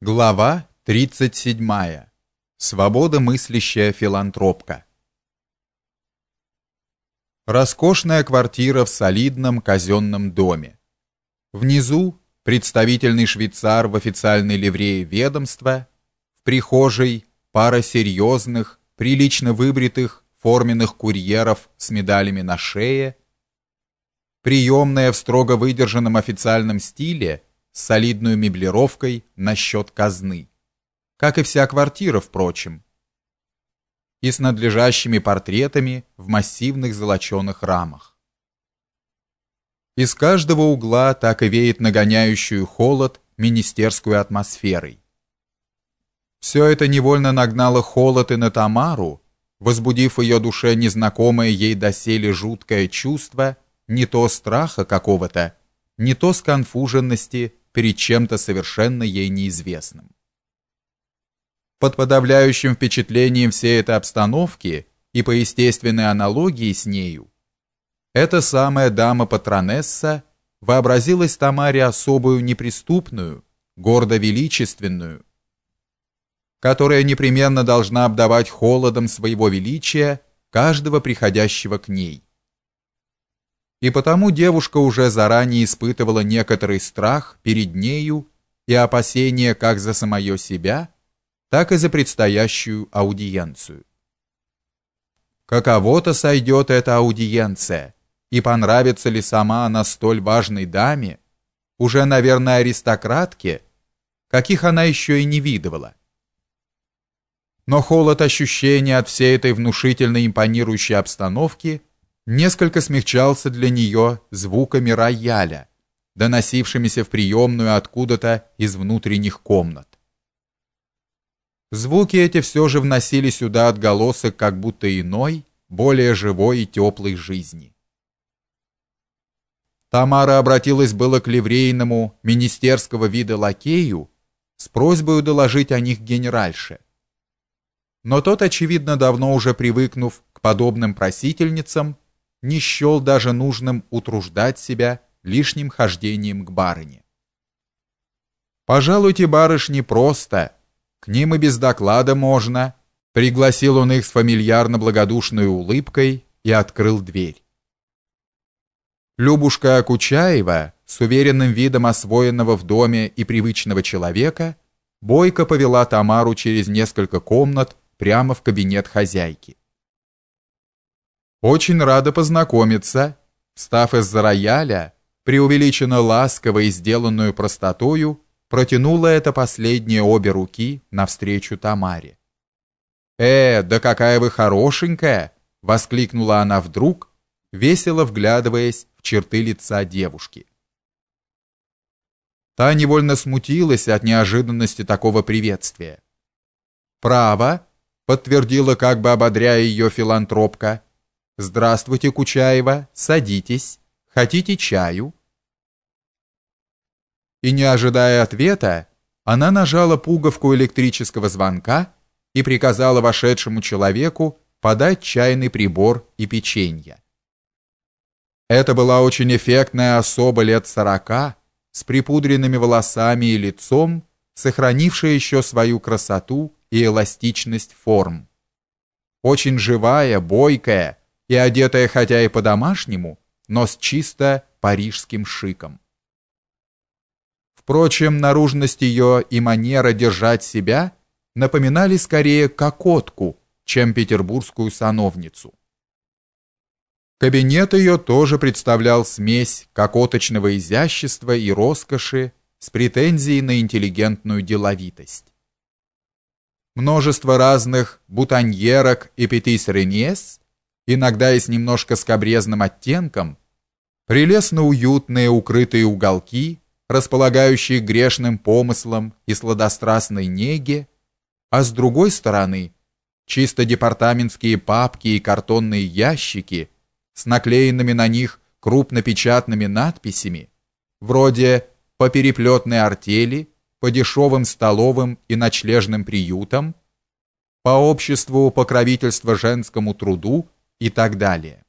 Глава 37. Свобода мыслящая филантропка. Роскошная квартира в солидном казенном доме. Внизу представительный швейцар в официальной ливрее ведомства, в прихожей пара серьезных, прилично выбритых форменных курьеров с медалями на шее, приемная в строго выдержанном официальном стиле – с солидной меблировкой на счет казны, как и вся квартира, впрочем, и с надлежащими портретами в массивных золоченых рамах. Из каждого угла так и веет нагоняющую холод министерскую атмосферой. Все это невольно нагнало холод и на Тамару, возбудив в ее душе незнакомое ей доселе жуткое чувство не то страха какого-то, не то сконфуженности перед чем-то совершенно ей неизвестным. Под подавляющим впечатлением всей этой обстановки и по естественной аналогии с нею, эта самая дама-патронесса вообразилась Тамаре особую неприступную, гордо-величественную, которая непременно должна обдавать холодом своего величия каждого приходящего к ней. И потому девушка уже заранее испытывала некоторый страх перед нею и опасения как за самое себя, так и за предстоящую аудиенцию. Каково-то сойдет эта аудиенция, и понравится ли сама она столь важной даме, уже, наверное, аристократке, каких она еще и не видывала. Но холод ощущения от всей этой внушительной импонирующей обстановки – несколько смягчался для нее звуками рояля, доносившимися в приемную откуда-то из внутренних комнат. Звуки эти все же вносили сюда отголосок как будто иной, более живой и теплой жизни. Тамара обратилась было к ливрейному министерского вида лакею с просьбой доложить о них генеральше. Но тот, очевидно, давно уже привыкнув к подобным просительницам, не счел даже нужным утруждать себя лишним хождением к барыне. «Пожалуйте, барышни, просто. К ним и без доклада можно», пригласил он их с фамильярно-благодушной улыбкой и открыл дверь. Любушка Акучаева, с уверенным видом освоенного в доме и привычного человека, бойко повела Тамару через несколько комнат прямо в кабинет хозяйки. Очень рада познакомиться. Встав из-за рояля, преувеличенно ласково и сделанную простотою, протянула это последнее обе руки навстречу Тамаре. «Э, да какая вы хорошенькая!» — воскликнула она вдруг, весело вглядываясь в черты лица девушки. Та невольно смутилась от неожиданности такого приветствия. «Право», — подтвердила как бы ободряя ее филантропка, — Здравствуйте, Кучаева, садитесь. Хотите чаю? И не ожидая ответа, она нажала пуговку электрического звонка и приказала вошедшему человеку подать чайный прибор и печенье. Это была очень эффектная особа лет сорока, с припудренными волосами и лицом, сохранившая еще свою красоту и эластичность форм. Очень живая, бойкая, и одетая хотя и по-домашнему, но с чисто парижским шиком. Впрочем, наружность ее и манера держать себя напоминали скорее кокотку, чем петербургскую сановницу. Кабинет ее тоже представлял смесь кокоточного изящества и роскоши с претензией на интеллигентную деловитость. Множество разных бутоньерок и петис-реньес иногда и с немножко скабрезным оттенком, прелестно уютные укрытые уголки, располагающие грешным помыслом и сладострастной неге, а с другой стороны чисто департаментские папки и картонные ящики с наклеенными на них крупнопечатными надписями, вроде «По переплетной артели», «По дешевым столовым и ночлежным приютам», «По обществу покровительства женскому труду» и так далее.